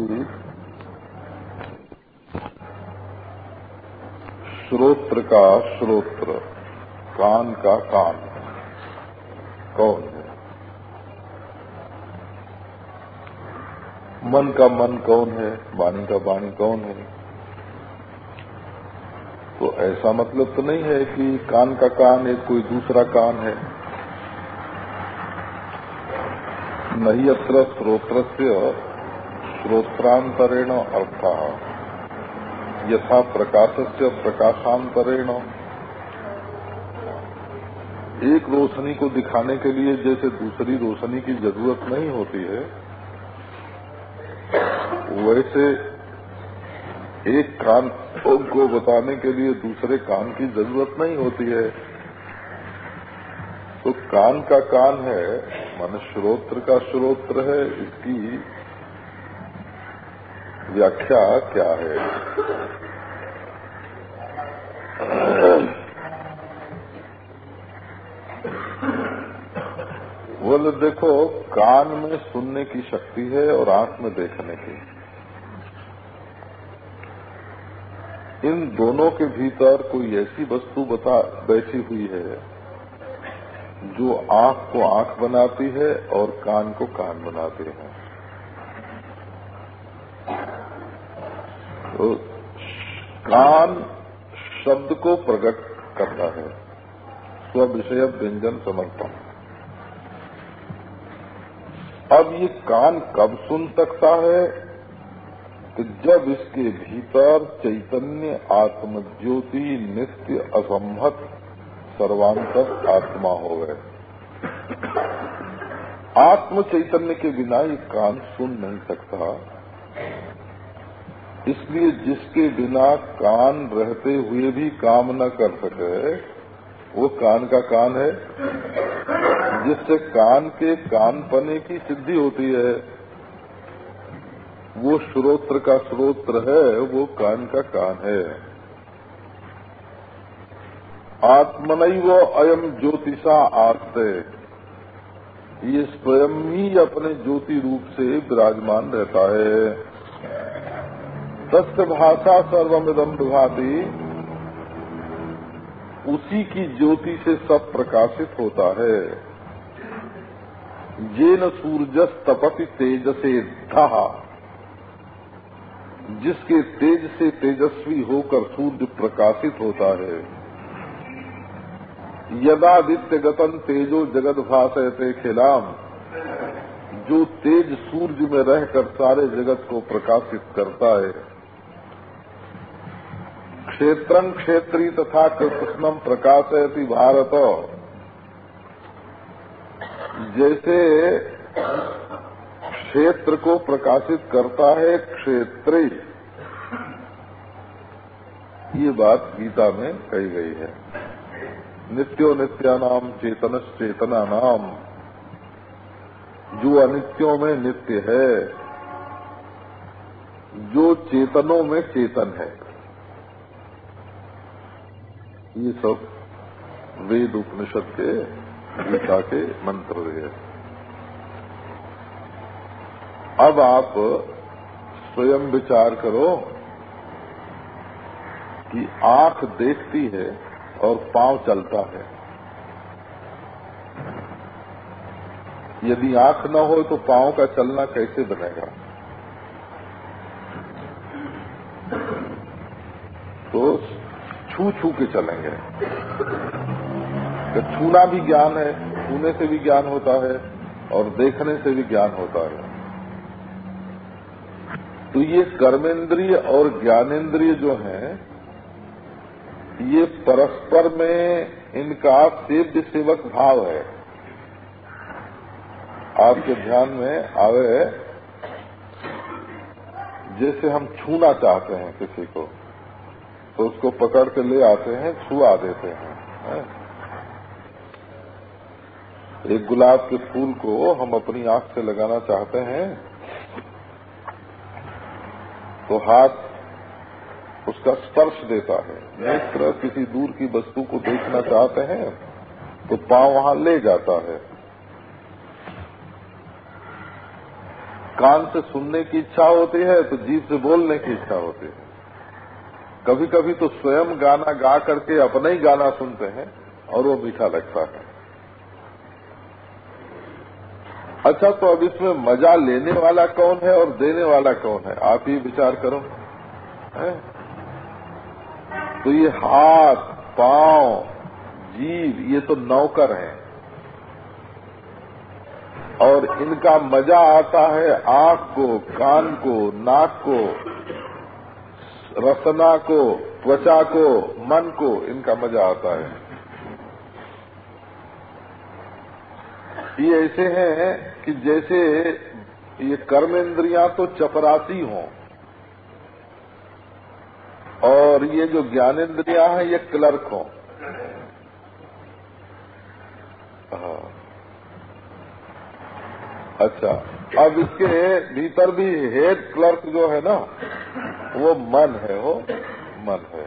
कि श्रोत्र का श्रोत्र, कान का कान। कौन है? मन का मन कौन है? वाणी का वाणी कौन है? तो ऐसा मतलब तो नहीं है कि कान का कान एक कोई दूसरा कान है। नहीं अत्र स्रोत्र श्रोत्रांतरेण अर्थ। यथा प्रकाश से प्रकाशांतरेण। एक रोशनी को दिखाने के लिए जैसे दूसरी रोशनी की ज़रूरत नहीं होती है, वैसे एक कान को बताने के लिए दूसरे कान की ज़रूरत नहीं होती है। तो कान का कान है, मान श्रोत्र का श्रोत्र है, इसकी व्याख्या क्या है? बोले, देखो, कान में सुनने की शक्ति है और आँख में देखने की। इन दोनों के भीतर कोई ऐसी वस्तु बता, बैठी हुई है जो आँख को आँख बनाती है और कान को कान बनाते हैं। कान शब्द को प्रकट करता है। स्व विषय व्यंजन समर्पण। अब ये कान कब सुन सकता है कि जब इसके भीतर चैतन्य आत्मज्योति नित्य असंभत सर्वांतर आत्मा हो गए आत्म चैतन्य के बिना ये कान सुन नहीं सकता। इसलिए जिसके बिना कान रहते हुए भी काम न कर सके, वो कान का कान है। जिससे कान के कान पने की सिद्धि होती है, वो श्रोत्र का श्रोत्र है, वो कान का कान है। आत्मनई वो अयम ज्योतिषा आस्ते। ये स्वयं ही अपने ज्योति रूप से विराजमान रहता है। तस्य भाषा सर्वमिदम विभाती उसी की ज्योति से सब प्रकाशित होता है। ये न सूरजस तपति तेज से धा। जिसके तेज से तेजस्वी होकर सूर्य प्रकाशित होता है। यदादित्य गतन तेजो जगत भाषयते खिलाम। जो तेज सूर्य में रहकर सारे जगत को प्रकाशित करता है। क्षेत्रं क्षेत्री तथा कृष्णम प्रकाशयति भारत। जैसे क्षेत्र को प्रकाशित करता है क्षेत्री। ये बात गीता में कही गई है। नित्यो नित्यानाम चेतन चेतना नाम जो अनित्यों में नित्य है, जो चेतनों में चेतन है। ये सब वेद उपनिषद के गीता के मंत्र है। अब आप स्वयं विचार करो कि आँख देखती है और पाँव चलता है। यदि आँख न हो तो पाँव का चलना कैसे बनेगा? तो छू छू के चलेंगे। तो छूना भी ज्ञान है, छूने से भी ज्ञान होता है और देखने से भी ज्ञान होता है। तो ये कर्मेंद्रिय और ज्ञानेन्द्रिय जो हैं, ये परस्पर में इनका सेव्य सेवक भाव है। आपके ध्यान में आवे, जैसे हम छूना चाहते हैं किसी को। तो उसको पकड़ के ले आते हैं, छुआ देते हैं? एक गुलाब के फूल को हम अपनी आँख से लगाना चाहते हैं तो हाथ उसका स्पर्श देता है। नेत्र किसी दूर की वस्तु को देखना चाहते हैं तो पाँव वहाँ ले जाता है। कान से सुनने की इच्छा होती है तो जीव से बोलने की इच्छा होती है। कभी कभी तो स्वयं गाना गा करके अपना ही गाना सुनते हैं और वो मीठा लगता है। अच्छा तो अब इसमें मज़ा लेने वाला कौन है और देने वाला कौन है? आप ही विचार करो, है? तो ये हाथ, पाँव जीव ये तो नौकर हैं। और इनका मज़ा आता है आँख को, कान को, नाक को। रसना को, त्वचा को, मन को इनका मज़ा आता है। ये ऐसे हैं कि जैसे ये कर्मेंद्रियाँ तो चपरासी हों, और ये जो ज्ञानेन्द्रियाँ हैं, ये क्लर्क हों। हाँ। अच्छा अब इसके भीतर भी हेड क्लर्क जो है ना वो मन है, वो मन है।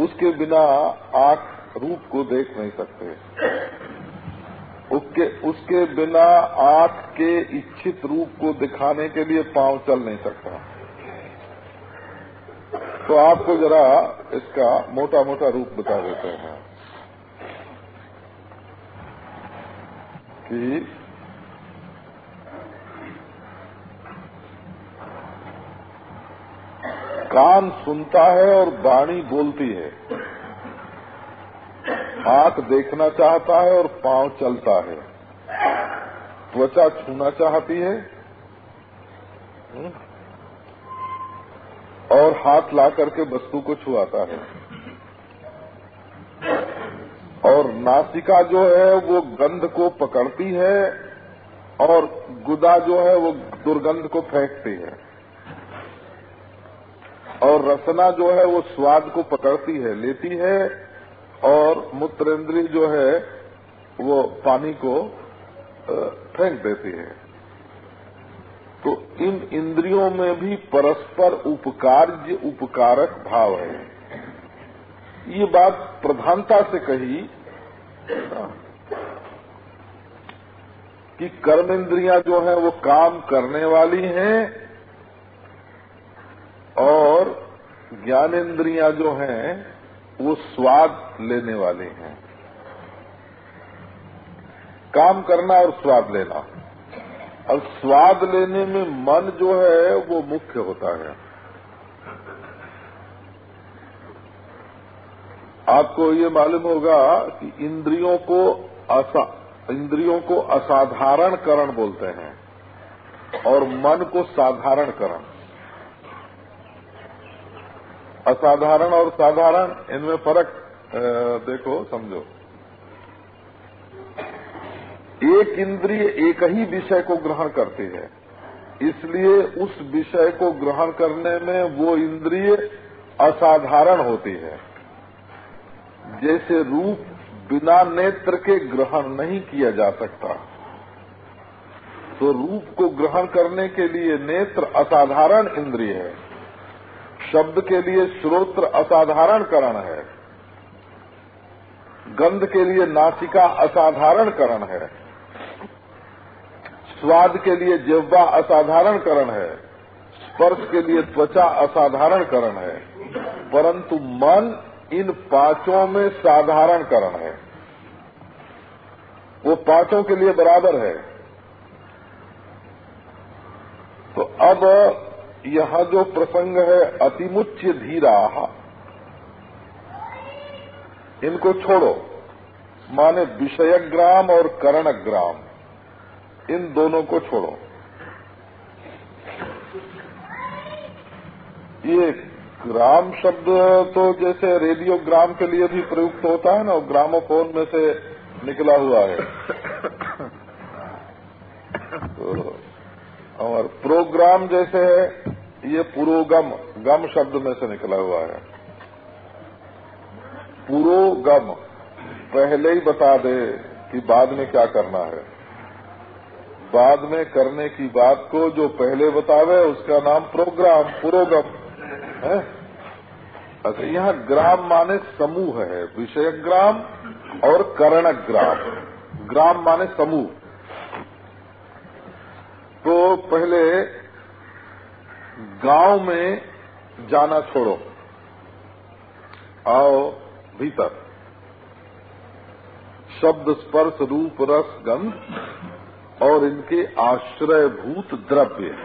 उसके बिना आँख रूप को देख नहीं सकते। उसके उसके बिना आँख के इच्छित रूप को दिखाने के लिए पाँव चल नहीं सकता। तो आपको जरा इसका मोटा मोटा रूप बता देते हैं कि कान सुनता है और वाणी बोलती है। हाथ देखना चाहता है और पाँव चलता है। त्वचा छूना चाहती है हम्म? और हाथ ला करके वस्तु को छुआता है। और नासिका जो है, वो गंध को पकड़ती है और गुदा जो है, वो दुर्गंध को फेंकती है। और रसना जो है वो स्वाद को पकड़ती है, लेती है और मूत्र मूत्रेंद्री जो है वो पानी को फेंक देती है। तो इन इंद्रियों में भी परस्पर उपकार्य, उपकारक भाव है। ये बात प्रधानता से कही कि कर्मेंद्रियाँ जो है वो काम करने वाली हैं और ज्ञानेन्द्रियाँ जो हैं, वो स्वाद लेने वाले हैं। काम करना और स्वाद लेना। और स्वाद लेने में मन जो है, वो मुख्य होता है। आपको ये मालूम होगा कि इंद्रियों को असा, इंद्रियों को असाधारण करण बोलते हैं और मन को साधारण करण असाधारण और साधारण, इनमें फ़र्क देखो, समझो। एक इंद्रिय एक ही विषय को ग्रहण करती है। इसलिए उस विषय को ग्रहण करने में वो इंद्रिय असाधारण होती है। जैसे रूप बिना नेत्र के ग्रहण नहीं किया जा सकता। तो रूप को ग्रहण करने के लिए नेत्र असाधारण इंद्रिय है। शब्द के लिए श्रोत्र असाधारण करण है। गंध के लिए नासिका असाधारण करण है। स्वाद के लिए जिह्वा असाधारण करण है। स्पर्श के लिए त्वचा असाधारण करण है। परंतु मन इन पाँचों में साधारण करण है। वो पाँचों के लिए बराबर है। तो अब यह जो प्रसंग है अतिमुच्य धीरा। इनको छोड़ो। माने विषयग्राम और करणग्राम। इन दोनों को छोड़ो। ये ग्राम शब्द तो जैसे रेडियो ग्राम के लिए भी प्रयुक्त होता है ना ग्रामोफोन में से निकला हुआ है। तो और प्रोग्राम जैसे है ये पुरोगम, गम शब्द में से निकला हुआ है। पुरोगम, पहले ही बता दे कि बाद में क्या करना है। बाद में करने की बात को जो पहले बतावे, उसका नाम प्रोग्राम, पुरोगम, है? अच्छा यहाँ ग्राम माने समूह है विषय ग्राम और करण ग्राम। ग्राम माने समूह। तो पहले गाँव में जाना छोड़ो। आओ भीतर। शब्द स्पर्श रूप रस गंध और इनके आश्रयभूत द्रव्य।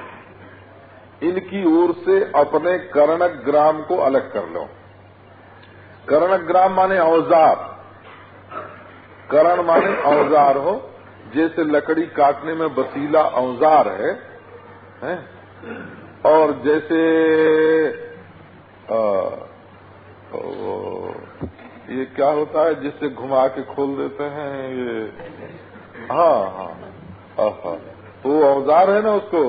इनकी ओर से अपने कर्णग्राम को अलग कर लो। कर्णग्राम माने औज़ार। करण माने औज़ार हो जैसे लकड़ी काटने में बसीला औज़ार है, है? और जैसे आ, ये क्या होता है जिससे घुमा के खोल देते हैं ये हाँ हाँ हाँ तो औज़ार है ना उसको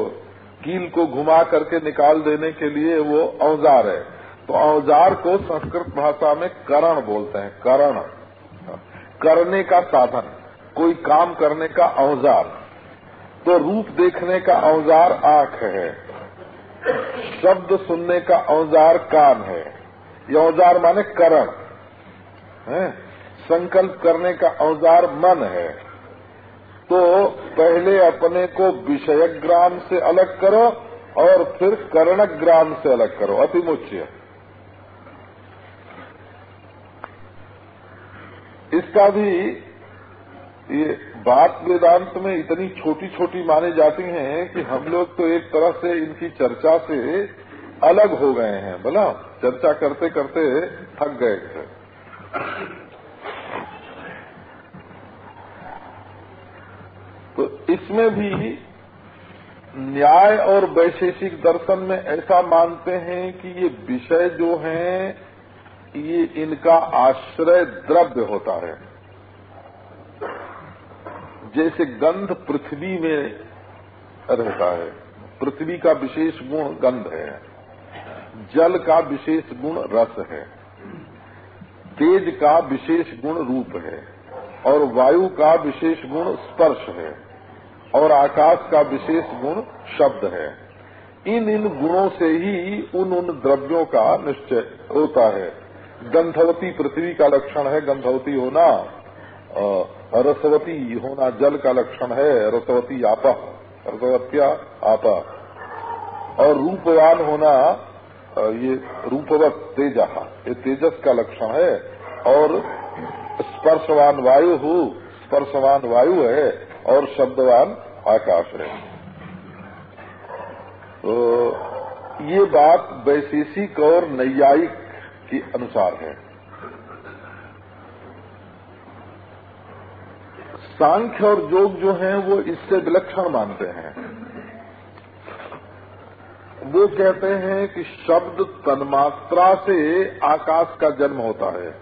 कील को घुमा करके निकाल देने के लिए वो औज़ार है। तो औज़ार को संस्कृत भाषा में करण बोलते हैं करण। करने का साधन कोई काम करने का औज़ार। तो रूप देखने का औज़ार आँख है। शब्द सुनने का औज़ार कान है। ये औज़ार माने करण। है? संकल्प करने का औज़ार मन है। तो पहले अपने को विषय ग्राम से अलग करो और फिर कर्ण ग्राम से अलग करो। अतिमुच्य। इसका भी ये बात वेदांत में इतनी छोटी छोटी मानी जाती हैं कि हम लोग तो एक तरह से इनकी चर्चा से अलग हो गए हैं, बोला? चर्चा करते करते थक गए थे। तो इसमें भी न्याय और वैशेषिक दर्शन में ऐसा मानते हैं कि ये विषय जो हैं, ये इनका आश्रय द्रव्य होता है। जैसे गंध पृथ्वी में रहता है। पृथ्वी का विशेष गुण गंध है। जल का विशेष गुण रस है। तेज का विशेष गुण रूप है। और वायु का विशेष गुण स्पर्श है। और आकाश का विशेष गुण शब्द है। इन इन गुणों से ही उन उन द्रव्यों का निश्चय होता है। गंधवती पृथ्वी का लक्षण है गंधवती होना। रसवती होना जल का लक्षण है रसवती आपा रसवत्या आपा। और रूपवान होना ये रूपवत तेज ये तेजस का लक्षण है। और स्पर्शवान वायु हो, स्पर्शवान वायु है, और शब्दवान आकाश है। तो ये बात वैशेषिक और नैयायिक के अनुसार है। सांख्य और योग जो हैं, वो इससे विलक्षण मानते हैं। वो कहते हैं कि शब्द तन्मात्रा से आकाश का जन्म होता है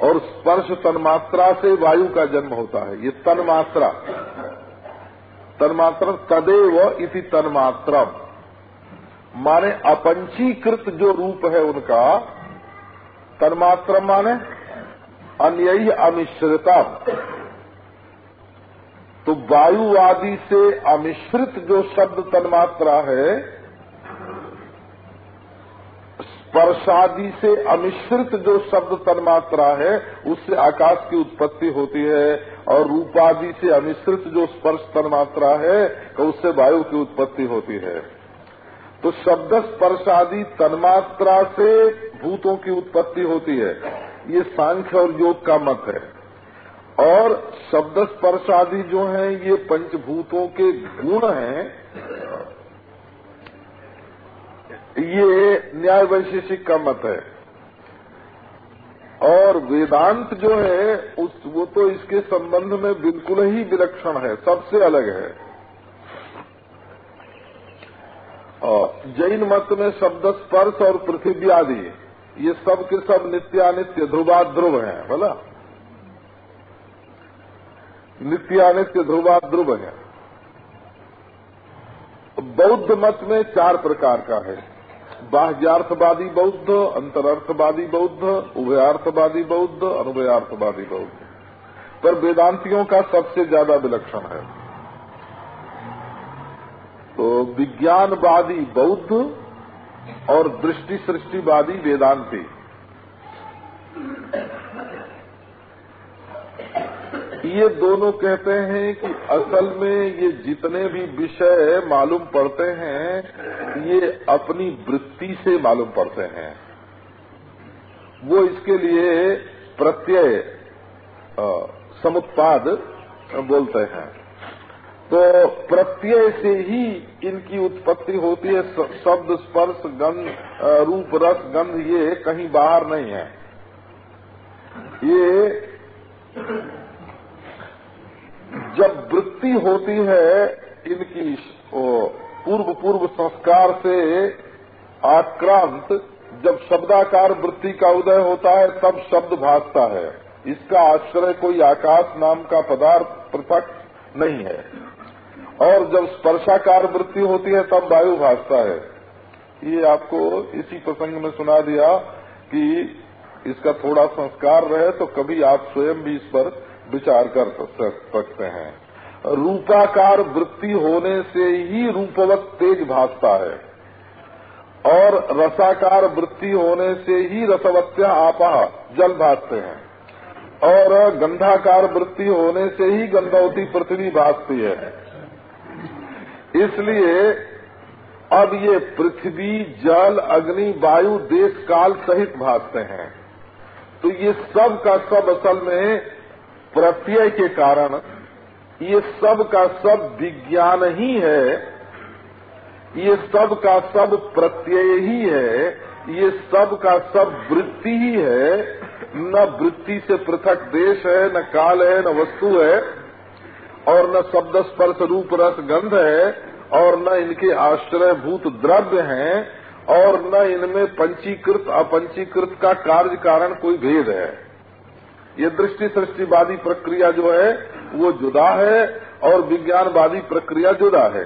और स्पर्श तन्मात्रा से वायु का जन्म होता है। ये तन्मात्रा। तन्मात्रा तदेव इति तन्मात्रा माने अपंचीकृत जो रूप है उनका तन्मात्र माने अन्य अमिश्रता। तो वायु आदि से अमिश्रित जो शब्द तन्मात्रा है, स्पर्शादि से अमिश्रित जो शब्द तन्मात्रा है, उससे आकाश की उत्पत्ति होती है, और रूपादि से अमिश्रित जो स्पर्श तन्मात्रा है तो उससे वायु की उत्पत्ति होती है। तो शब्द स्पर्श आदि तन्मात्रा से भूतों की उत्पत्ति होती है। ये सांख्य और योग का मत है। और शब्द स्पर्श आदि जो हैं, ये पंचभूतों के गुण हैं। ये न्याय वैशेषिक का मत है। और वेदांत जो है, उस, वो तो इसके संबंध में बिल्कुल ही विलक्षण है, सबसे अलग है। जैन मत में शब्द स्पर्श और पृथ्वी आदि। ये सब के सब नित्यानित्य ध्रुवा ध्रुव है, बोला? नित्यानित्य ध्रुवा ध्रुव है। बौद्ध मत में चार प्रकार का है। बाह्यार्थवादी बौद्ध, अंतरार्थवादी बौद्ध, उभयार्थवादी बौद्ध, अनुभयार्थवादी बौद्ध। पर वेदांतियों का सबसे ज़्यादा विलक्षण है। तो विज्ञानवादी बौद्ध और दृष्टि सृष्टिवादी वेदांती ये दोनों कहते हैं कि असल में ये जितने भी विषय मालूम पड़ते हैं, ये अपनी वृत्ति से मालूम पड़ते हैं। वो इसके लिए प्रत्यय समुत्पाद बोलते हैं। तो प्रत्यय से ही इनकी उत्पत्ति होती है। शब्द, स्पर्श, गंध रूप, रस, गंध, ये कहीं बाहर नहीं है। ये जब वृत्ति होती है, इनकी पूर्व पूर्व संस्कार से आक्रांत, जब शब्दाकार वृत्ति का उदय होता है, तब शब्द भासता है। इसका आश्रय कोई आकाश नाम का पदार्थ पृथक नहीं है। और जब स्पर्शाकार वृत्ति होती है, तब वायु भासता है। ये आपको इसी प्रसंग में सुना दिया कि इसका थोड़ा संस्कार रहे तो कभी आप स्वयं भी इस पर विचार कर सकते हैं। रूपाकार वृत्ति होने से ही रूपवत तेज भासता है। और रसाकार वृत्ति होने से ही रसवत्या आपा, जल भासते हैं। और गंधाकार वृत्ति होने से ही गंधवती पृथ्वी भासती है। इसलिए अब ये पृथ्वी, जल, अग्नि, वायु, देश, काल सहित भासते हैं। तो ये सब का सब असल में प्रत्यय के कारण, ये सब का सब विज्ञान ही है, ये सब का सब प्रत्यय ही है, ये सब का सब वृत्ति ही है, न वृत्ति से पृथक देश है, न काल है, न वस्तु है, और न शब्द स्पर्श रूप रस गंध है और न इनके आश्रय भूत द्रव्य हैं, और न इनमें पंचीकृत, अपंचीकृत का कार्य कारण कोई भेद है। ये दृष्टि सृष्टिवादी प्रक्रिया जो है, वो जुदा है, और विज्ञानवादी प्रक्रिया जुदा है।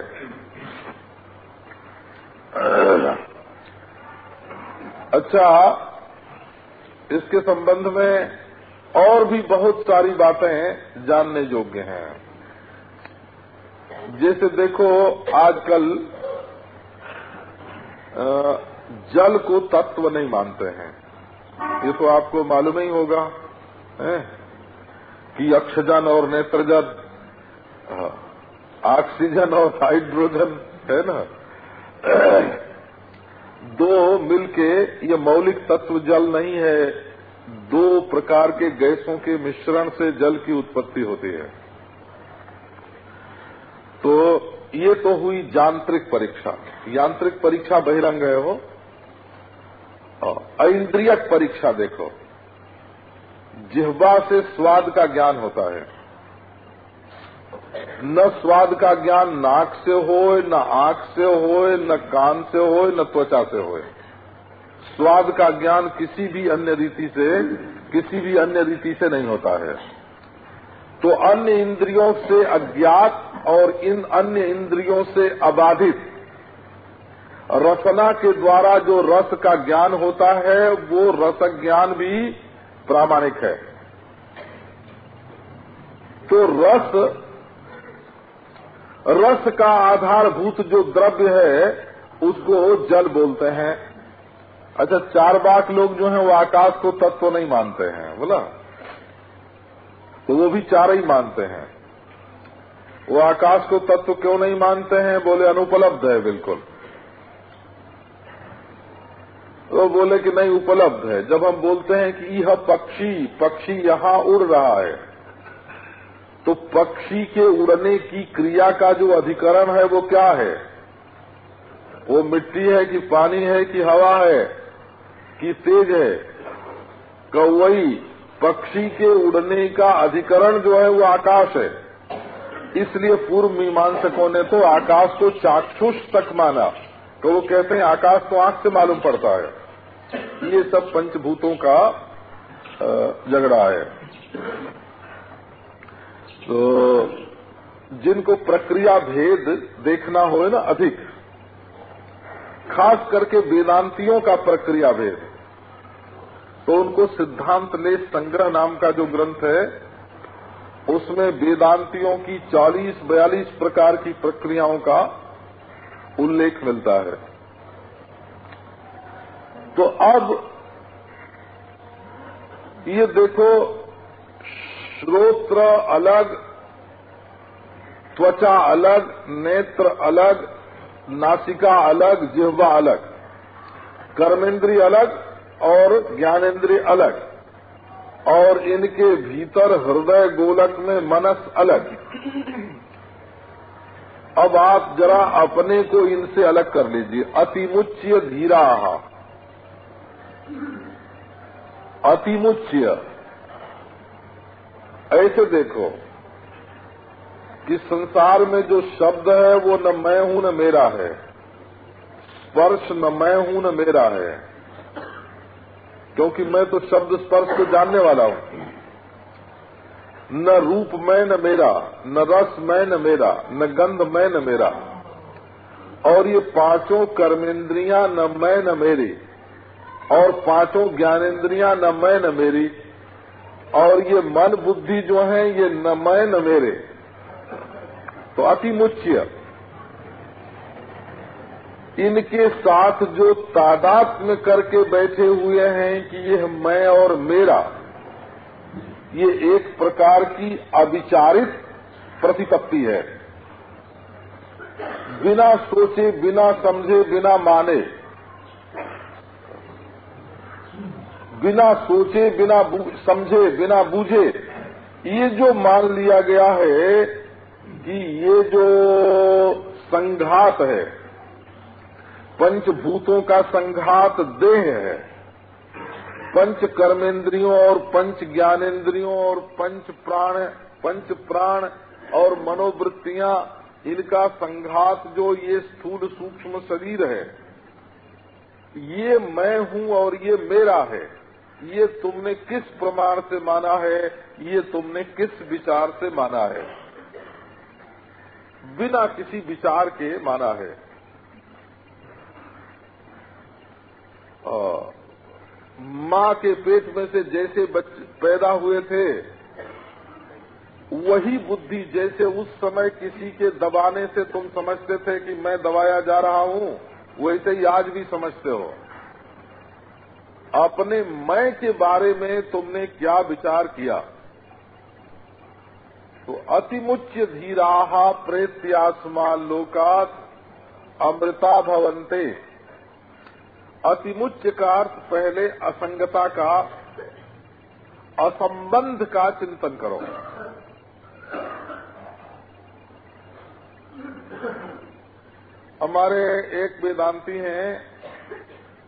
अच्छा इसके संबंध में और भी बहुत सारी बातें जानने योग्य हैं। जैसे देखो, आजकल जल को तत्व नहीं मानते हैं। ये तो आपको मालूम ही होगा, है? कि अक्षजन और नेत्रजन ऑक्सीजन और हाइड्रोजन, है ना? दो मिलके ये मौलिक तत्व जल नहीं है। दो प्रकार के गैसों के मिश्रण से जल की उत्पत्ति होती है। तो ये तो हुई यांत्रिक परीक्षा। यांत्रिक परीक्षा बहिरंग है हो इंद्रियक परीक्षा देखो। जिहवा से स्वाद का ज्ञान होता है। न स्वाद का ज्ञान नाक से हो न आँख से हो न कान से हो न त्वचा से हो स्वाद का ज्ञान किसी भी अन्य रीति से, किसी भी अन्य रीति से नहीं होता है। तो अन्य इंद्रियों से अज्ञात और इन अन्य इंद्रियों से अबाधित। रसना के द्वारा जो रस का ज्ञान होता है, वो रस ज्ञान भी प्रामाणिक है। तो रस रस का आधारभूत जो द्रव्य है, उसको जल बोलते हैं। अच्छा चार बाक लोग जो हैं, वो आकाश को तत्व नहीं मानते हैं, बोला? तो वो भी चार ही मानते हैं। वो आकाश को तत्व क्यों नहीं मानते हैं? बोले, अनुपलब्ध है, बिल्कुल। तो बोले कि नहीं, उपलब्ध है। जब हम बोलते हैं कि यह पक्षी पक्षी यहाँ उड़ रहा है तो पक्षी के उड़ने की क्रिया का जो अधिकरण है, वो क्या है? वो मिट्टी है कि पानी है कि हवा है, कि तेज है? कौई पक्षी के उड़ने का अधिकरण जो है, वो आकाश है। इसलिए पूर्व मीमांसकों ने तो आकाश को चाक्षुष तक माना। तो वो कहते हैं, आकाश तो आँख से मालूम पड़ता है। ये सब पंचभूतों का झगड़ा है। तो जिनको प्रक्रिया भेद देखना हो ना अधिक, खास करके वेदांतियों का प्रक्रिया भेद तो उनको सिद्धांत ले संग्रह नाम का जो ग्रंथ है उसमें वेदांतियों की 40-42 प्रकार की प्रक्रियाओं का उल्लेख मिलता है। तो अब ये देखो, श्रोत्र अलग, त्वचा अलग, नेत्र अलग, नासिका अलग, जिह्वा अलग। कर्मेंद्रिय अलग और ज्ञानेन्द्रिय अलग। और इनके भीतर हृदय गोलक में मनस अलग। अब आप जरा अपने को इनसे अलग कर लीजिए। अतिमुच्य धीरा। अतिमुच्य ऐसे देखो कि संसार में जो शब्द है, वो न मैं हूँ, न मेरा है। स्पर्श न मैं हूँ, न मेरा है। क्योंकि मैं तो शब्द स्पर्श को जानने वाला हूँ। न रूप मैं न मेरा, न रस मैं न मेरा, न गंध मैं न मेरा। और ये पाँचों कर्मेंद्रियाँ न मैं न मेरी, और पाँचों ज्ञानेन्द्रियाँ न मैं न मेरी, और ये मन बुद्धि जो है, ये न मैं न मेरे। तो अति मुच्य इनके साथ जो तादात्म्य करके बैठे हुए हैं कि ये मैं और मेरा, ये एक प्रकार की अविचारित प्रतिपत्ति है। बिना सोचे, बिना समझे, बिना माने, बिना सोचे, बिना समझे, बिना बूझे, ये जो मान लिया गया है कि ये जो संघात है पंचभूतों का संघात देह है। पंच कर्मेंद्रियों और पंच ज्ञानेन्द्रियों और पंच प्राण पंच प्राण और मनोवृत्तियाँ, इनका संघात जो ये स्थूल सूक्ष्म शरीर है। ये मैं हूँ और ये मेरा है। ये तुमने किस प्रमाण से माना है? ये तुमने किस विचार से माना है? बिना किसी विचार के माना है। माँ के पेट में से जैसे बच्चे पैदा हुए थे, वही बुद्धि जैसे उस समय किसी के दबाने से तुम समझते थे कि मैं दबाया जा रहा हूँ, वैसे ही आज भी समझते हो। अपने मैं के बारे में तुमने क्या विचार किया? तो अतिमुच्य धीरा प्रेत्यासमा लोकात अमृता भवंते अतिमुच्य का अर्थ पहले असंगता का असंबंध का चिंतन करो। हमारे एक वेदांती हैं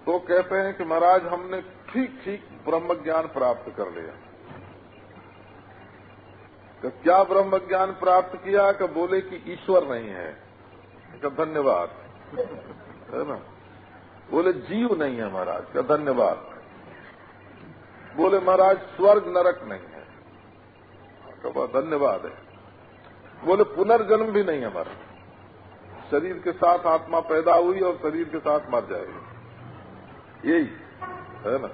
तो कहते हैं कि महाराज, हमने ठीक ठीक ब्रह्म ज्ञान प्राप्त कर लिया। तो क्या ब्रह्म ज्ञान प्राप्त किया? कि बोले कि ईश्वर नहीं है। तो धन्यवाद। है ना? बोले, जीव नहीं है महाराज का धन्यवाद। बोले, महाराज, स्वर्ग नरक नहीं है। कहा धन्यवाद है। बोले, पुनर्जन्म भी नहीं है हमारा शरीर के साथ आत्मा पैदा हुई और शरीर के साथ मर जाएगी। यही, है ना?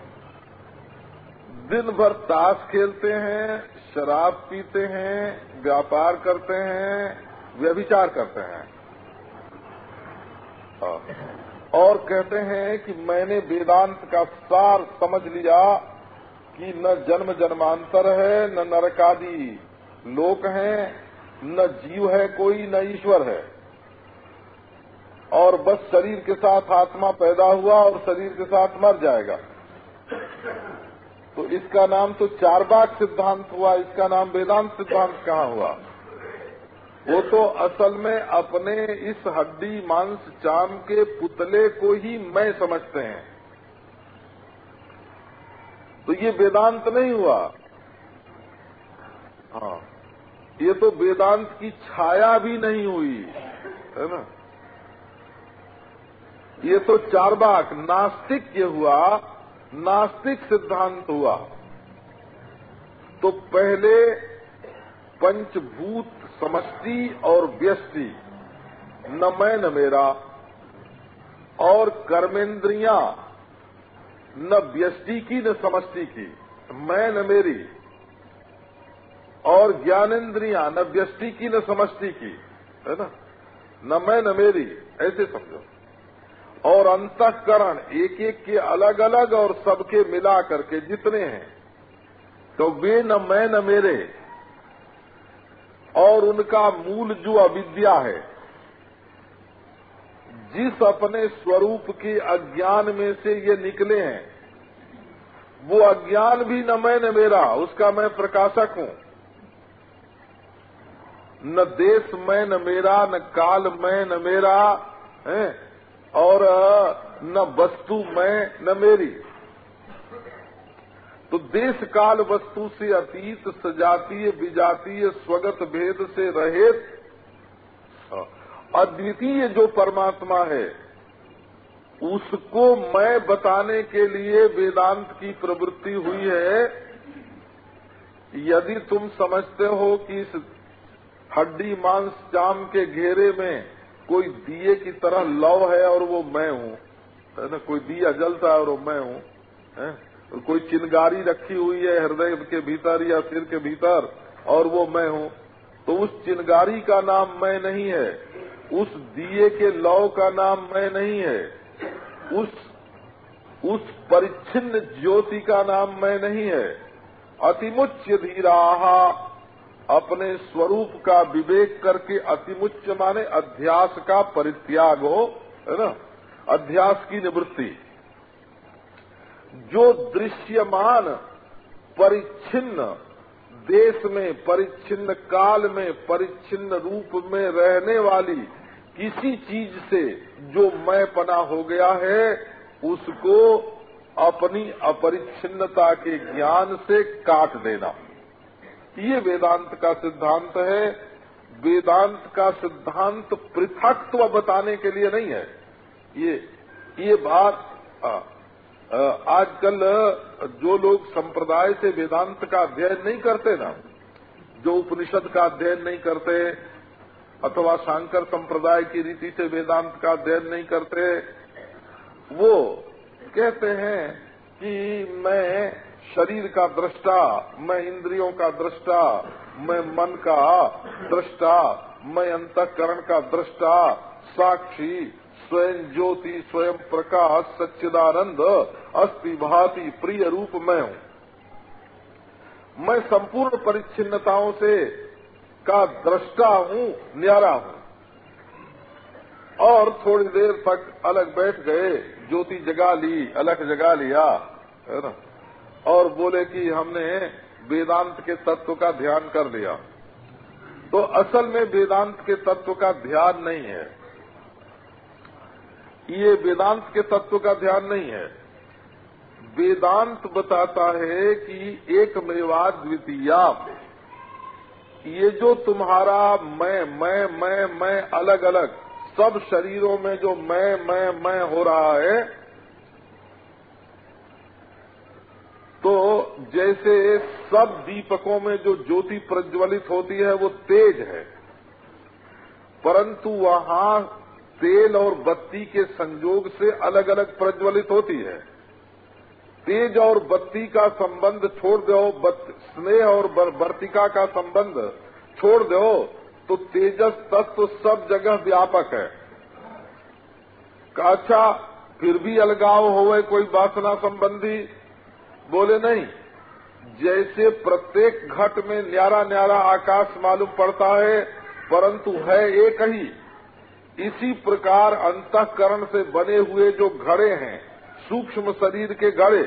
दिन भर ताश खेलते हैं, शराब पीते हैं, व्यापार करते हैं, व्यभिचार करते हैं। हाँ। और कहते हैं कि मैंने वेदांत का सार समझ लिया कि न जन्म जन्मांतर है, न नरकादि लोक हैं, न जीव है कोई, न ईश्वर है। और बस शरीर के साथ आत्मा पैदा हुआ और शरीर के साथ मर जाएगा। तो इसका नाम तो चार बाग सिद्धांत हुआ, इसका नाम वेदांत सिद्धांत कहाँ हुआ? वो तो असल में अपने इस हड्डी, मांस, चाम के पुतले को ही मैं समझते हैं। तो ये वेदांत नहीं हुआ। हाँ ये तो वेदांत की छाया भी नहीं हुई, है ना? ये तो चारबाक नास्तिक ये हुआ, नास्तिक सिद्धांत हुआ। तो पहले पंचभूत समष्टि और व्यष्टि, न मैं, न मेरा, और कर्मेंद्रियाँ, न व्यष्टि की, न समष्टि की, मैं, न मेरी, और ज्ञानेन्द्रियाँ न व्यष्टि की, न समष्टि की, है ना? न मैं, न मेरी, ऐसे समझो। और अंतकरण एक एक के अलग अलग और सबके मिला करके जितने हैं तो वे न मैं, न मेरे और उनका मूल जो अविद्या है, जिस अपने स्वरूप के अज्ञान में से ये निकले हैं, वो अज्ञान भी न मैं न मेरा, उसका मैं प्रकाशक हूँ। न देश मैं न मेरा, न काल मैं न मेरा, है? और न वस्तु मैं, न मेरी। तो देश काल वस्तु से अतीत सजातीय, विजातीय, स्वगत भेद से रहित। अद्वितीय जो परमात्मा है, उसको मैं बताने के लिए वेदांत की प्रवृत्ति हुई है। यदि तुम समझते हो कि इस हड्डी, मांस, चाम के घेरे में कोई दिए की तरह लव है और वो मैं हूँ, है ना? कोई दिया जलता है और वो मैं हूँ तो कोई चिनगारी रखी हुई है हृदय के भीतर या सिर के भीतर, और वो मैं हूँ। तो उस चिनगारी का नाम मैं नहीं है। उस दिए के लौ का नाम मैं नहीं है। उस उस परिच्छिन्न ज्योति का नाम मैं नहीं है। अतिमुच्य धीराहा अपने स्वरूप का विवेक करके अतिमुच्च माने अध्यास का परित्याग हो, है ना? अध्यास की निवृत्ति। जो दृश्यमान, परिच्छिन्न, देश में, परिच्छिन्न काल में, परिच्छिन्न रूप में रहने वाली किसी चीज़ से जो मैं पना हो गया है, उसको अपनी अपरिच्छिन्नता के ज्ञान से काट देना। ये वेदांत का सिद्धांत है। वेदांत का सिद्धांत पृथकत्व बताने के लिए नहीं है। ये ये बात आजकल जो लोग संप्रदाय से वेदांत का अध्ययन नहीं करते ना, जो उपनिषद का अध्ययन नहीं करते, अथवा शांकर संप्रदाय की रीति से वेदांत का अध्ययन नहीं करते, वो कहते हैं कि मैं शरीर का दृष्टा, मैं इंद्रियों का दृष्टा, मैं मन का दृष्टा, मैं अंतकरण का दृष्टा, साक्षी स्वयं ज्योति स्वयं प्रकाश सच्चिदानंद अस्थि भाति प्रिय रूप मैं हूँ। मैं संपूर्ण परिच्छिन्नताओं से का दृष्टा हूँ, न्यारा हूँ। और थोड़ी देर तक अलग बैठ गए, ज्योति जगा ली, अलग जगा लिया, है ना? और बोले कि हमने वेदांत के तत्व का ध्यान कर लिया। तो असल में वेदांत के तत्व का ध्यान नहीं है। ये वेदांत के तत्व का ध्यान नहीं है। वेदांत बताता है कि एक मेवा द्वितीया ये जो तुम्हारा मैं मैं मैं मैं अलग अलग सब शरीरों में जो मैं मैं मैं हो रहा है तो जैसे सब दीपकों में जो ज्योति प्रज्वलित होती है, वो तेज है। परंतु वहाँ तेल और बत्ती के संयोग से अलग अलग प्रज्वलित होती है। तेज और बत्ती का संबंध छोड़ दो स्नेह और वर्तिका का संबंध छोड़ दो तो तेजस तत्व सब जगह व्यापक है। अच्छा फिर भी अलगाव होवे कोई वासना संबंधी? बोले नहीं। जैसे प्रत्येक घट में न्यारा न्यारा आकाश मालूम पड़ता है, परंतु है एक ही। इसी प्रकार अंतकरण से बने हुए जो घड़े हैं, सूक्ष्म शरीर के घड़े,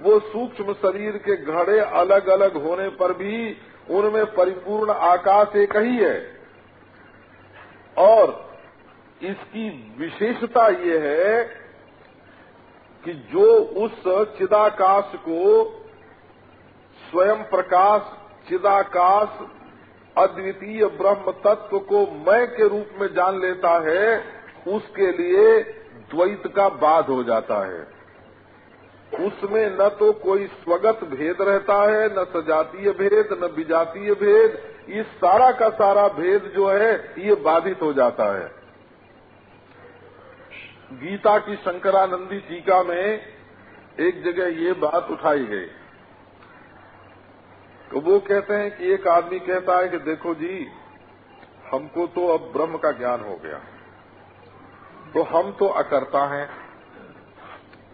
वो सूक्ष्म शरीर के घड़े अलग अलग होने पर भी उनमें परिपूर्ण आकाश एक ही है। और इसकी विशेषता ये है कि जो उस चिदाकाश को स्वयं प्रकाश, चिदाकाश अद्वितीय ब्रह्म तत्व को मैं के रूप में जान लेता है, उसके लिए द्वैत का बाध हो जाता है। उसमें न तो कोई स्वगत भेद रहता है, न सजातीय भेद, न विजातीय भेद। ये सारा का सारा भेद जो है, ये बाधित हो जाता है। गीता की शंकरानंदी टीका में एक जगह ये बात उठाई गई। तो वो कहते हैं कि एक आदमी कहता है कि देखो जी, हमको तो अब ब्रह्म का ज्ञान हो गया। तो हम तो अकर्ता हैं,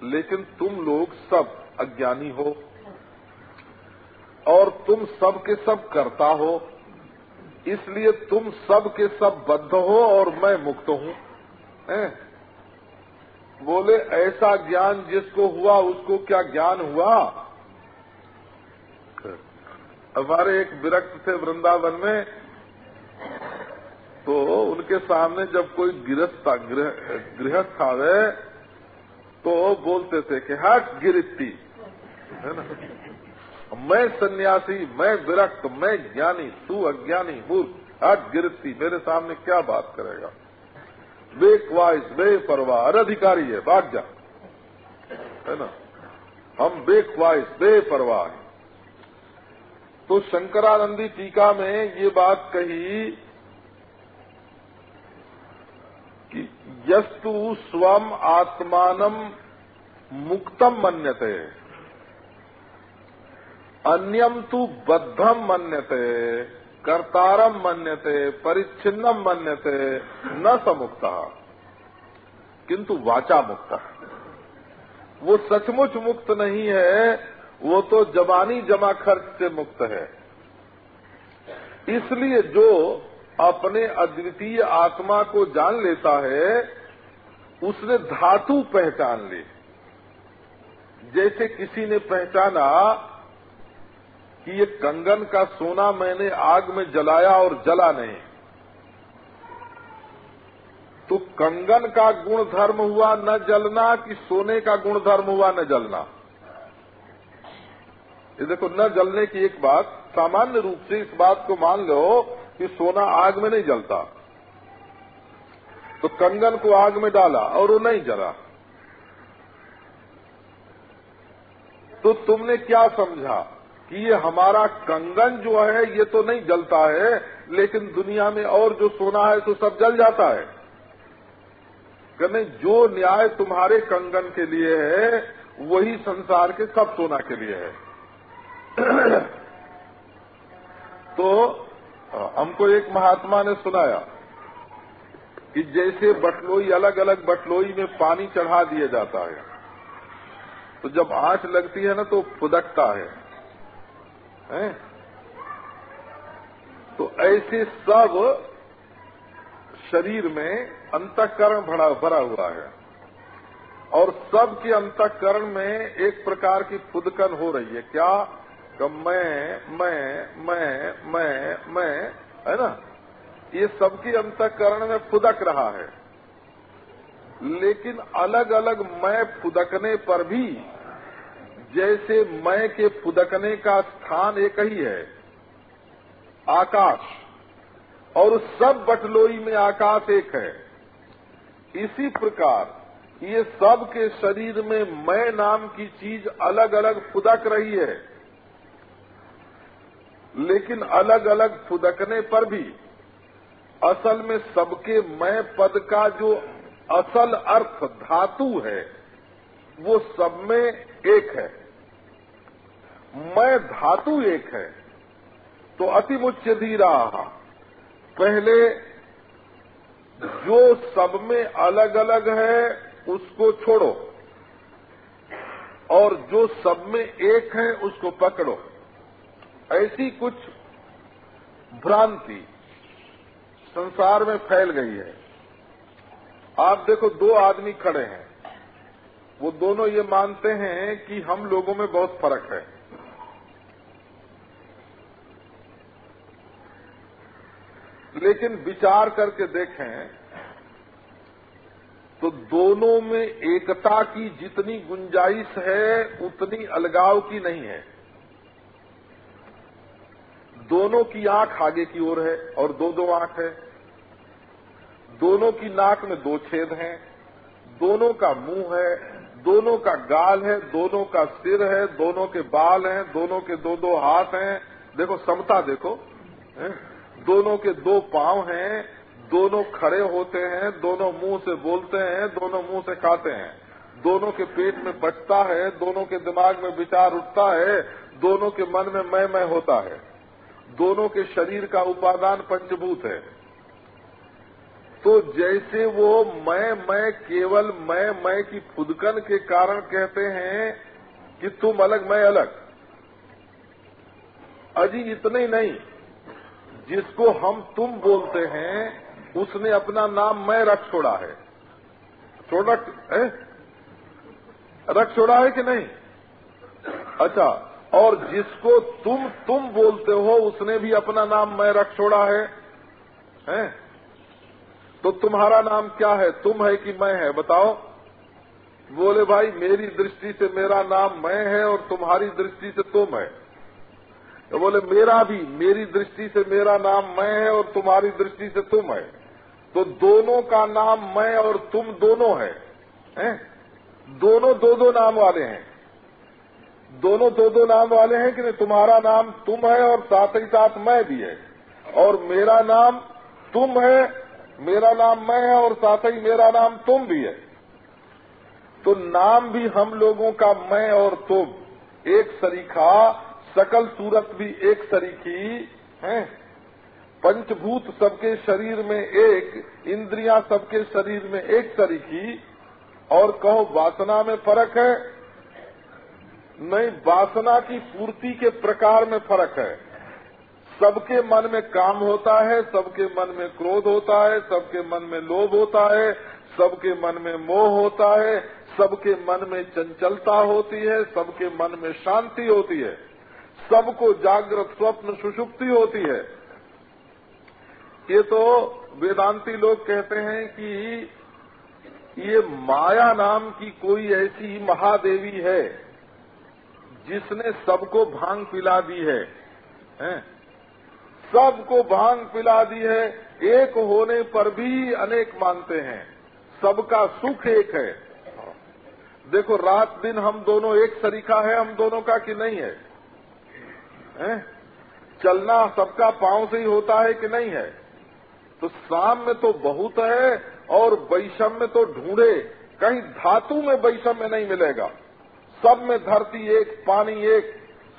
लेकिन तुम लोग सब अज्ञानी हो, और तुम सब के सब करता हो, इसलिए तुम सब के सब बद्ध हो और मैं मुक्त हूँ। बोले, ऐसा ज्ञान जिसको हुआ, उसको क्या ज्ञान हुआ? हमारे एक विरक्त थे वृंदावन में तो उनके सामने जब कोई गृहस्थ गृहस्थ आवे तो बोलते थे कि हट गिरती है ना? मैं सन्यासी, मैं विरक्त, मैं ज्ञानी, तू अज्ञानी, मूर्ख हट गिरती मेरे सामने क्या बात करेगा? बेकवाइस, बेपरवाह, अनधिकारी है, भाग जा। है ना? हम बेकवाइस, बेपरवाह तो शंकरानंदी टीका में ये बात कही कि यस्तु स्वम आत्मान मुक्तम मन्यते। अन्यम तु बद्धम मन्यते, कर्तारम मन्यते, परिच्छिन्नम मन्यते, न समुक्त। किंतु वाचा मुक्त वो सचमुच मुक्त नहीं है वो तो जबानी जमा खर्च से मुक्त है। इसलिए जो अपने अद्वितीय आत्मा को जान लेता है, उसने धातु पहचान ली। जैसे किसी ने पहचाना कि ये कंगन का सोना मैंने आग में जलाया और जला नहीं। तो कंगन का गुण धर्म हुआ न जलना कि सोने का गुण धर्म हुआ न जलना। ये देखो, न जलने की एक बात, सामान्य रूप से इस बात को मान लो कि सोना आग में नहीं जलता। तो कंगन को आग में डाला और वो नहीं जला। तो तुमने क्या समझा कि ये हमारा कंगन जो है, ये तो नहीं जलता है, लेकिन दुनिया में और जो सोना है तो सब जल जाता है? कहने जो न्याय तुम्हारे कंगन के लिए है, वही संसार के सब सोना के लिए है। तो हमको एक महात्मा ने सुनाया कि जैसे बटलोई अलग अलग बटलोई में पानी चढ़ा दिया जाता है तो जब आँच लगती है ना तो फुदकता है, हैं? तो ऐसे सब शरीर में अंतकरण भरा भरा हुआ है, और सब के अंतकरण में एक प्रकार की फुदकन हो रही है क्या कि मैं मैं मैं मैं मैं, है ना? ये सबके अंतकरण में फुदक रहा है। लेकिन अलग अलग मैं फुदकने पर भी जैसे मैं के फुदकने का स्थान एक ही है, आकाश। और उस सब बटलोई में आकाश एक है। इसी प्रकार ये सब के शरीर में मैं नाम की चीज़ अलग अलग फुदक रही है। लेकिन अलग अलग फुदकने पर भी असल में सबके मैं पद का जो असल अर्थ धातु है, वो सब में एक है। मैं धातु एक है तो अति मुच्य धीरा। पहले जो सब में अलग अलग है, उसको छोड़ो, और जो सब में एक है, उसको पकड़ो। ऐसी कुछ भ्रांति संसार में फैल गई है। आप देखो, दो आदमी खड़े हैं। वो दोनों ये मानते हैं कि हम लोगों में बहुत फ़र्क है। लेकिन विचार करके देखें तो दोनों में एकता की जितनी गुंजाइश है, उतनी अलगाव की नहीं है। दोनों की आँख आगे की ओर है और दो दो आँख है। दोनों की नाक में दो छेद हैं। दोनों का मुँह है, दोनों का गाल है, दोनों का सिर है, दोनों के बाल हैं, दोनों के दो दो हाथ हैं। देखो, समता देखो? दोनों के दो पाँव हैं, दोनों खड़े होते हैं, दोनों मुँह से बोलते हैं, दोनों मुँह से खाते हैं। दोनों के पेट में बचता है, दोनों के दिमाग में विचार उठता है, दोनों के मन में मैं मैं होता है। दोनों के शरीर का उपादान पंचभूत है। तो जैसे वो मैं मैं केवल मैं मैं की फुदकन के कारण कहते हैं कि तुम अलग, मैं अलग। अजी इतने ही नहीं। जिसको हम तुम बोलते हैं, उसने अपना नाम मैं रख छोड़ा है। छोड़ रख रख छोड़ा है कि नहीं? अच्छा और जिसको तुम तुम बोलते हो उसने भी अपना नाम मैं रख छोड़ा है। हैं? तो तुम्हारा नाम क्या है? तुम है कि मैं है? बताओ। बोले भाई मेरी दृष्टि से मेरा नाम मैं है और तुम्हारी दृष्टि से तुम है। तो बोले मेरा भी मेरी दृष्टि से मेरा नाम मैं है और तुम्हारी दृष्टि से तुम है। तो दोनों का नाम मैं और तुम दोनों है, हैं? दोनों दो दो नाम वाले हैं। दोनों दो दो नाम वाले हैं कि नहीं, तुम्हारा नाम तुम है और साथ ही साथ मैं भी है। और मेरा नाम तुम है, मेरा नाम मैं है और साथ ही मेरा नाम तुम भी है। तो नाम भी हम लोगों का मैं और तुम। एक सरीखा, सकल सूरत भी एक सरीखी, है? पंचभूत सबके शरीर में एक, इंद्रियाँ सबके शरीर में एक सरीखी, और कहो वासना में फ़र्क है नहीं, वासना की पूर्ति के प्रकार में फ़र्क है। सबके मन में काम होता है, सबके मन में क्रोध होता है, सबके मन में लोभ होता है, सबके मन में मोह होता है, सबके मन में चंचलता होती है, सबके मन में शांति होती है। सबको जागृत स्वप्न सुषुप्ति होती है। ये तो वेदांती लोग कहते हैं कि ये माया नाम की कोई ऐसी महादेवी है। जिसने सबको भाँग पिला दी है? सबको भाँग पिला दी है, एक होने पर भी अनेक मानते हैं। सबका सुख एक है। देखो, रात दिन हम दोनों एक सरीखा है, हम दोनों का कि नहीं है? हैं? चलना सबका पाँव से ही होता है कि नहीं है? तो शाम में तो बहुत है और वैषम में तो ढूंढे, कहीं धातु में वैषम में नहीं मिलेगा। सब में धरती एक, पानी एक,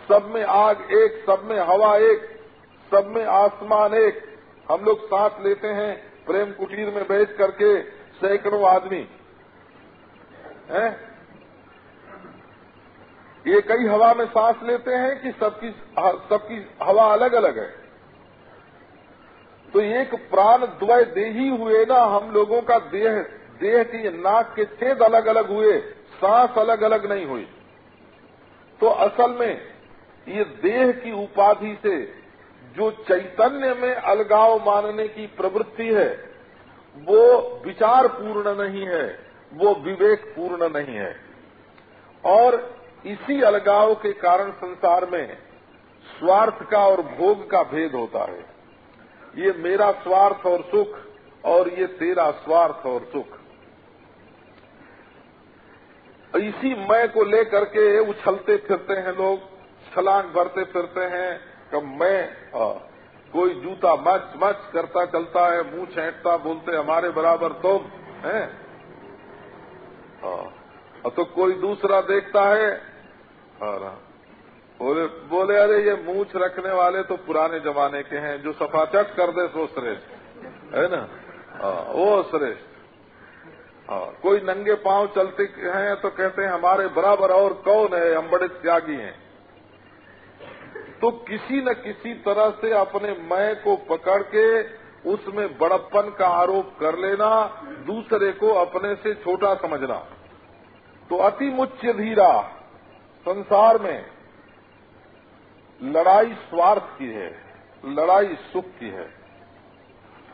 सब में आग एक, सब में हवा एक, सब में आसमान एक। हम लोग साथ लेते हैं प्रेम कुटीर में बैठ करके सैकड़ों आदमी। हैं? ये कई हवा में सांस लेते हैं कि सबकी सबकी हवा अलग अलग है। तो एक प्राण द्वय देही हुए ना हम लोगों का देह देह की नाक के छेद अलग अलग हुए, सांस अलग अलग नहीं हुई। तो असल में ये देह की उपाधि से जो चैतन्य में अलगाव मानने की प्रवृत्ति है, वो विचार पूर्ण नहीं है, वो विवेक पूर्ण नहीं है। और इसी अलगाव के कारण संसार में स्वार्थ का और भोग का भेद होता है। ये मेरा स्वार्थ और सुख और ये तेरा स्वार्थ और सुख। इसी मैं को लेकर के उछलते फिरते हैं लोग छलांग भरते फिरते हैं कि मैं आ, कोई जूता मच मच करता चलता है मुँह छेंटता बोलते हमारे बराबर तुम हैं? तो कोई दूसरा देखता है और बोले बोले अरे ये मूछ रखने वाले तो पुराने जमाने के हैं जो सफाचट कर दे सो श्रेष्ठ है ना? आ, वो श्रेष्ठ। कोई नंगे पाँव चलते हैं तो कहते हैं, हमारे बराबर और कौन है? हम बड़े त्यागी हैं। तो किसी न किसी तरह से अपने मैं को पकड़ के उसमें बड़प्पन का आरोप कर लेना, दूसरे को अपने से छोटा समझना। तो अति मुच्य धीरा, संसार में लड़ाई स्वार्थ की है, लड़ाई सुख की है।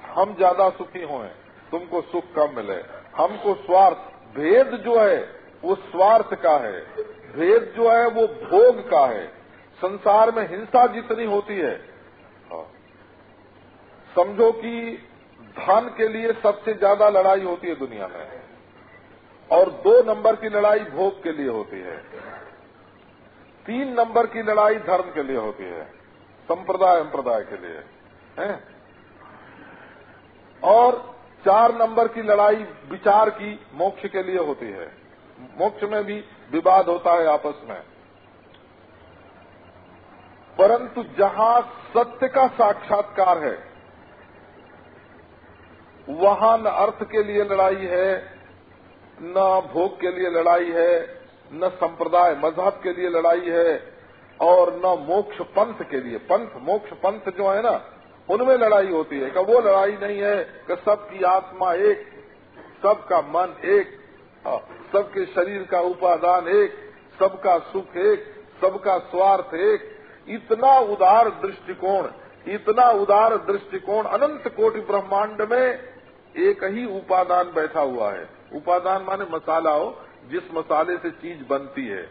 हम ज़्यादा सुखी हों तुमको सुख कम मिले। हमको स्वार्थ, भेद जो है, वो स्वार्थ का है। भेद जो है, वो भोग का है। संसार में हिंसा जितनी होती है हाँ। समझो कि धन के लिए सबसे ज़्यादा लड़ाई होती है दुनिया में, और दो नंबर की लड़ाई भोग के लिए होती है। तीन नंबर की लड़ाई धर्म के लिए होती है, संप्रदाय संप्रदाय के लिए, है? और चार नंबर की लड़ाई विचार की मोक्ष के लिए होती है। मोक्ष में भी विवाद होता है आपस में। परंतु जहाँ सत्य का साक्षात्कार है, वहाँ न अर्थ के लिए लड़ाई है, न भोग के लिए लड़ाई है, न संप्रदाय मज़हब के लिए लड़ाई है, और न मोक्ष पंथ के लिए। पंथ मोक्ष पंथ जो है ना उनमें लड़ाई होती है कि वो लड़ाई नहीं है कि सबकी आत्मा एक सबका मन एक हाँ, सबके शरीर का उपादान एक सबका सुख एक सबका स्वार्थ एक। इतना उदार दृष्टिकोण इतना उदार दृष्टिकोण अनंत कोटि ब्रह्मांड में एक ही उपादान बैठा हुआ है। उपादान माने मसाला हो जिस मसाले से चीज़ बनती है।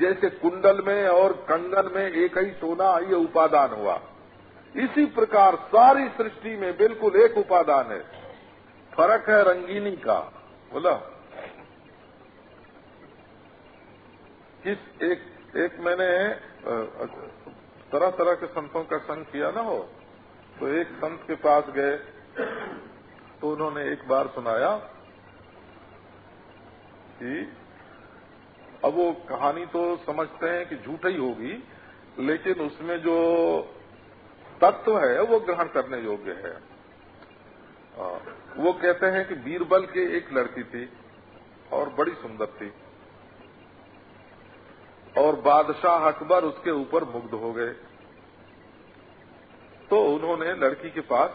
जैसे कुंडल में और कंगन में एक ही सोना ये उपादान हुआ। इसी प्रकार सारी सृष्टि में बिल्कुल एक उपादान है। फ़र्क है रंगीनी का। बोला। किस एक एक मैंने तरह तरह के संतों का संग किया ना हो तो एक संत के पास गए तो उन्होंने एक बार सुनाया कि अब वो कहानी तो समझते हैं कि झूठ ही होगी, लेकिन उसमें जो तत्व है, वो ग्रहण करने योग्य है। वो कहते हैं कि बीरबल के एक लड़की थी और बड़ी सुंदर थी। और बादशाह अकबर उसके ऊपर मुग्ध हो गए। तो उन्होंने लड़की के पास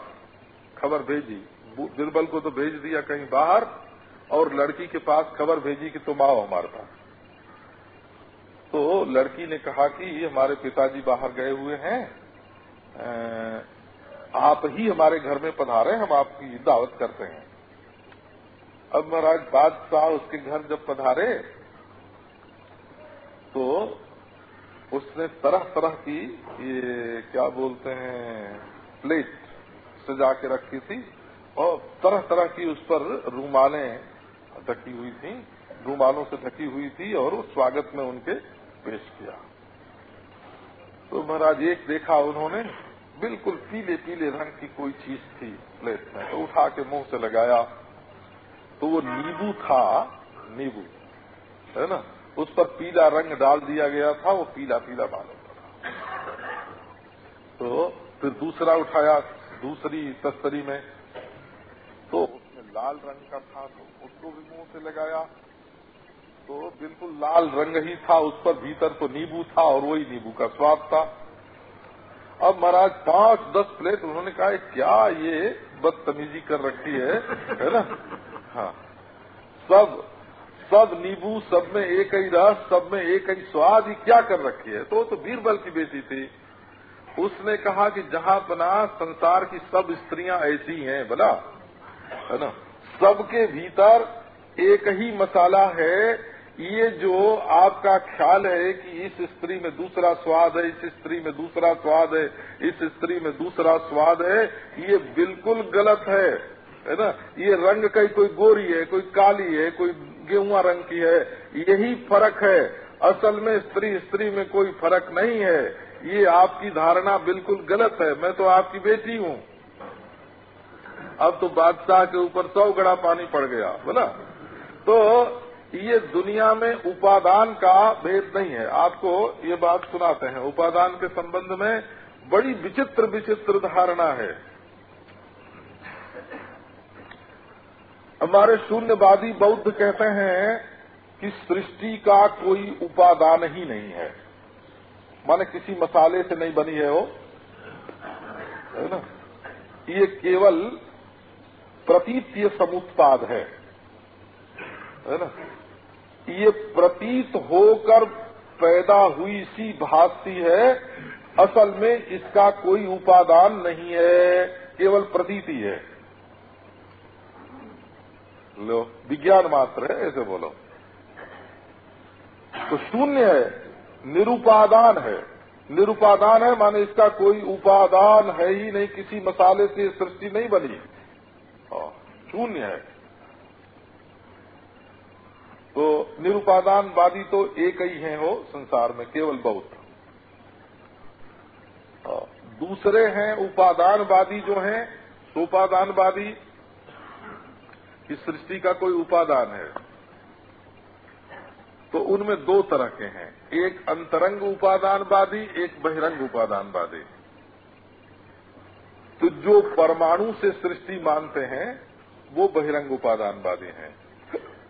खबर भेजी। बीरबल को तो भेज दिया कहीं बाहर, और लड़की के पास खबर भेजी कि तुम आओ हमारे पास। तो लड़की ने कहा कि हमारे पिताजी बाहर गए हुए हैं आप ही हमारे घर में पधारे, हम आपकी दावत करते हैं। अब महाराज, बादशाह उसके घर जब पधारे तो उसने तरह तरह की ये, क्या बोलते हैं, प्लेट सजा के रखी थी, और तरह तरह की उस पर रूमालें ढकी हुई थी, रूमालों से ढकी हुई थी, और उस स्वागत में उनके पेश किया। तो महाराज, एक देखा उन्होंने बिल्कुल पीले पीले रंग की कोई चीज़ थी, प्लेट में। तो उठा के मुँह से लगाया तो वो नींबू था, नींबू, है ना? उस पर पीला रंग डाल दिया गया था, वो पीला पीला मालूम तो फिर दूसरा उठाया, दूसरी तस्तरी में तो उसमें लाल रंग का था तो उसको भी मुँह से लगाया तो बिल्कुल लाल रंग ही था, उस पर भीतर तो नींबू था और वही नींबू का स्वाद था। अब महाराज पाँच, दस प्लेट उन्होंने कहा क्या ये बदतमीजी कर रखी है? है ना? हाँ। सब सब नींबू, सब में एक ही रस, सब में एक ही स्वाद ही क्या कर रखी है? तो तो बीरबल की बेटी थी। उसने कहा कि जहाँ बना, संसार की सब स्त्रियाँ ऐसी हैं, बना। है ना? सबके भीतर एक ही मसाला है ये जो आपका ख्याल है कि इस स्त्री में दूसरा स्वाद है, इस स्त्री में दूसरा स्वाद है, इस स्त्री में दूसरा स्वाद है, ये बिल्कुल गलत है। है ना? ये रंग कई कोई गोरी है, कोई काली है, कोई गेहुआ रंग की है, यही फ़र्क है। असल में स्त्री स्त्री में कोई फ़र्क नहीं है। ये आपकी धारणा बिल्कुल गलत है। मैं तो आपकी बेटी हूँ। अब तो बादशाह के ऊपर सौ गड़ा पानी पड़ गया बोला तो ये दुनिया में उपादान का भेद नहीं है। आपको ये बात सुनाते हैं। उपादान के संबंध में बड़ी विचित्र विचित्र धारणा है। हमारे शून्यवादी बौद्ध कहते हैं कि सृष्टि का कोई उपादान ही नहीं है। माने किसी मसाले से नहीं बनी है वो। है ना? ये केवल प्रतीत्य समुत्पाद है। है ना? ये प्रतीत होकर पैदा हुई सी भाषती है असल में इसका कोई उपादान नहीं है केवल प्रतीति है। लो विज्ञान मात्र है ऐसे बोलो। तो शून्य है निरुपादान है। निरुपादान है माने इसका कोई उपादान है ही नहीं किसी मसाले से सृष्टि नहीं बनी। हाँ, शून्य है। तो निरुपादानवादी तो एक ही है वो संसार में, केवल बहुत। दूसरे हैं उपादानवादी जो हैं, सोपादानवादी कि सृष्टि का कोई उपादान है। तो उनमें दो तरह के हैं, एक अंतरंग उपादानवादी, एक बहिरंग उपादानवादी। तो जो परमाणु से सृष्टि मानते हैं, वो बहिरंग उपादानवादी हैं।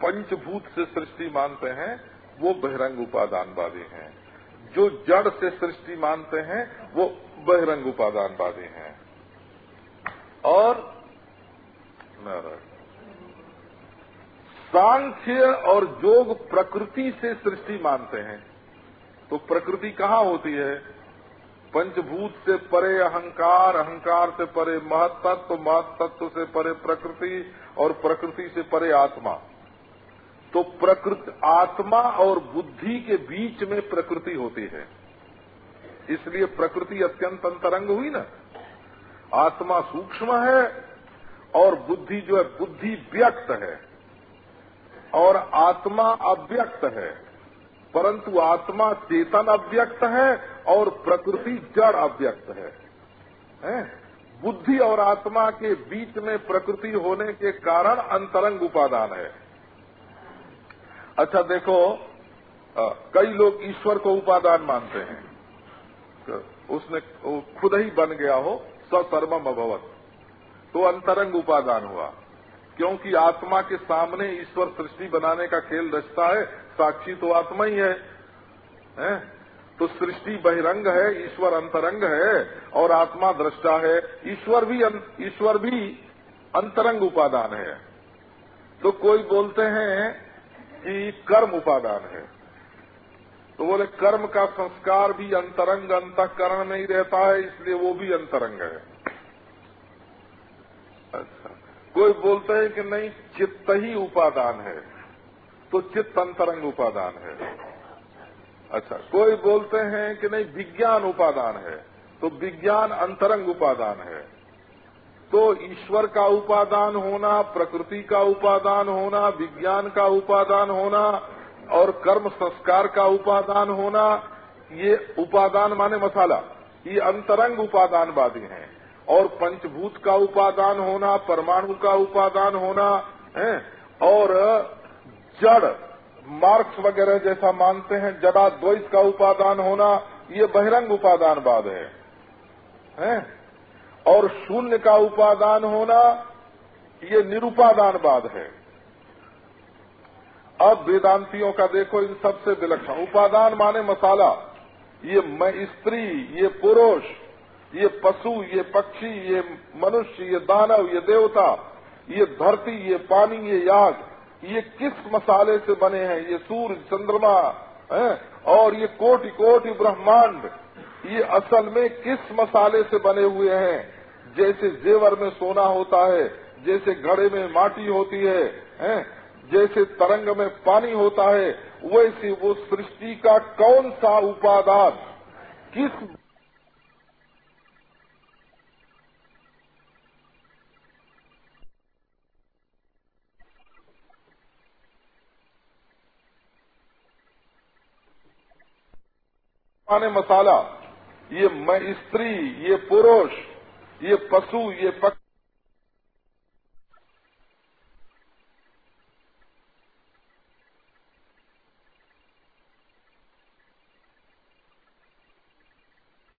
पंचभूत से सृष्टि मानते हैं, वो बहिरंग उपादानवादी हैं। जो जड़ से सृष्टि मानते हैं, वो बहिरंग उपादानवादी हैं। और सांख्य और जोग प्रकृति से सृष्टि मानते हैं। तो प्रकृति कहाँ होती है? पंचभूत से परे अहंकार अहंकार से परे महत्त्व महत्त्व से परे प्रकृति और प्रकृति से परे आत्मा। तो प्रकृति आत्मा और बुद्धि के बीच में प्रकृति होती है। इसलिए प्रकृति अत्यंत अंतरंग हुई ना। आत्मा सूक्ष्म है और बुद्धि जो है बुद्धि व्यक्त है। और आत्मा अव्यक्त है। परंतु आत्मा चेतन अव्यक्त है और प्रकृति जड़ अव्यक्त है, है? बुद्धि और आत्मा के बीच में प्रकृति होने के कारण अंतरंग उपादान है। अच्छा देखो आ, कई लोग ईश्वर को उपादान मानते हैं। तो उसने खुद ही बन गया हो सर्वम अभवत। तो अंतरंग उपादान हुआ। क्योंकि आत्मा के सामने ईश्वर सृष्टि बनाने का खेल रचता है साक्षी तो आत्मा ही है, है? तो सृष्टि बहिरंग है ईश्वर अंतरंग है और आत्मा दृष्टा है। ईश्वर भी ईश्वर भी अंतरंग उपादान है। तो कोई बोलते हैं कि कर्म उपादान है। तो बोले, कर्म का संस्कार भी अंतरंग अंतकरण में ही रहता है, इसलिए वो भी अंतरंग है। अच्छा। कोई बोलते हैं कि नहीं, चित्त ही उपादान है तो चित्त अंतरंग उपादान है। अच्छा कोई बोलते हैं कि नहीं, विज्ञान उपादान है तो विज्ञान अंतरंग उपादान है। तो ईश्वर का उपादान होना प्रकृति का उपादान होना विज्ञान का उपादान होना और कर्म संस्कार का उपादान होना ये उपादान माने मसाला ये अंतरंग उपादानवादी हैं और पंचभूत का उपादान होना परमाणु का उपादान होना है और जड़ मार्क्स वगैरह जैसा मानते हैं जड़ा द्वैत का उपादान होना ये बहिरंग उपादानवाद है, है? और शून्य का उपादान होना, ये निरुपादानवाद है। अब वेदांतियों का देखो इन सबसे विलक्षण। उपादान माने मसाला। ये स्त्री, ये पुरुष, ये पशु, ये पक्षी, ये मनुष्य, ये दानव, ये देवता, ये धरती, ये पानी, ये याग, ये किस मसाले से बने हैं? ये सूर्य, चंद्रमा, है? और ये कोटि कोटि ब्रह्मांड, ये असल में किस मसाले से बने हुए हैं? जैसे जेवर में सोना होता है जैसे घड़े में माटी होती है, है? जैसे तरंग में पानी होता है वैसे वो सृष्टि का कौन सा उपादान? किस मसाला? ये स्त्री ये पुरुष ये पशु ये पक्षी